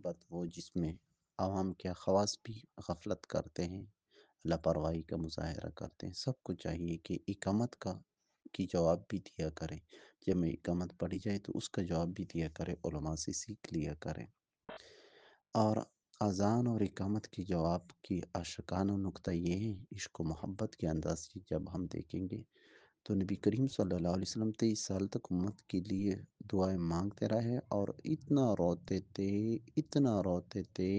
محبت وہ جس میں عوام کے خواص بھی غفلت کرتے ہیں، لاپرواہی کا مظاہرہ کرتے ہیں، سب کو چاہیے کہ اقامت کا، کی جواب بھی دیا کریں۔ جب میں اقامت پڑھی جائے تو اس کا جواب بھی دیا کرے علماء سے سیکھ لیا کریں۔ اور اذان اور اقامت کی جواب کی اشکانہ نقطہ یہ ہے، عشق و محبت کے انداز سے جب ہم دیکھیں گے تو نبی کریم صلی اللہ علیہ وسلم تیئیس سال تک امت کے لیے دعائیں مانگتے رہے اور اتنا روتے تھے اتنا روتے تھے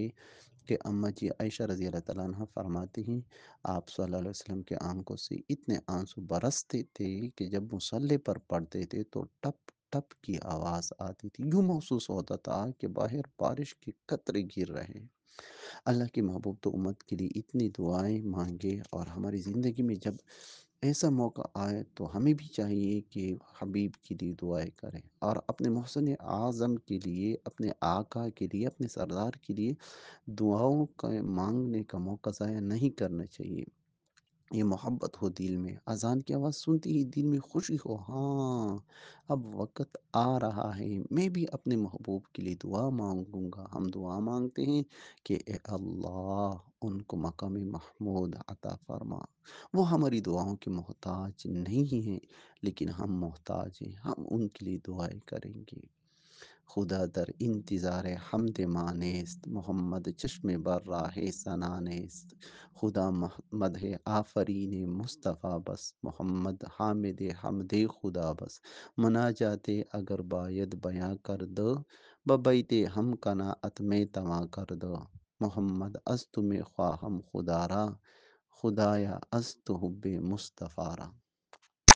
کہ اماں جی عائشہ رضی اللہ تعالیٰ عنہ فرماتی ہیں آپ صلی اللہ علیہ وسلم کے آنکھوں سے اتنے آنسو برستے تھے کہ جب مسلح پر پڑتے تھے تو ٹپ ٹپ کی آواز آتی تھی یوں محسوس ہوتا تھا کہ باہر بارش کے قطرے گر رہے ہیں اللہ کے محبوب تو امت کے لیے اتنی دعائیں مانگے اور ہماری زندگی میں جب ایسا موقع آئے تو ہمیں بھی چاہیے کہ حبیب کے لیے دعائیں کریں اور اپنے محسن اعظم کے لیے، اپنے آقا کے لیے، اپنے سردار کے لیے دعاؤں کا، مانگنے کا موقع ضائع نہیں کرنا چاہیے۔ یہ محبت ہو دل میں، اذان کی آواز سنتی ہی دل میں خوشی ہو۔ ہاں اب وقت آ رہا ہے۔ میں بھی اپنے محبوب کے لیے دعا مانگوں گا۔ ہم دعا مانگتے ہیں کہ اے اللہ، ان کو مقام محمود عطا فرما۔ وہ ہماری دعاؤں کے محتاج نہیں ہیں، لیکن ہم محتاج ہیں۔ ہم ان کے لیے دعائیں کریں گے۔ خدا در انتظار حمد مانست محمد چشم بر راہ سنانست خدا محمد آفرین مصطفیٰ بس، محمد حامد حمد خدا بس۔ مناجات اگر باید بیاں کر دو ببیت ہم قناعت میں تواں کر دو۔ محمد از تمہیں خواہم خدا را، خدایا از تو حب مصطفیٰ را۔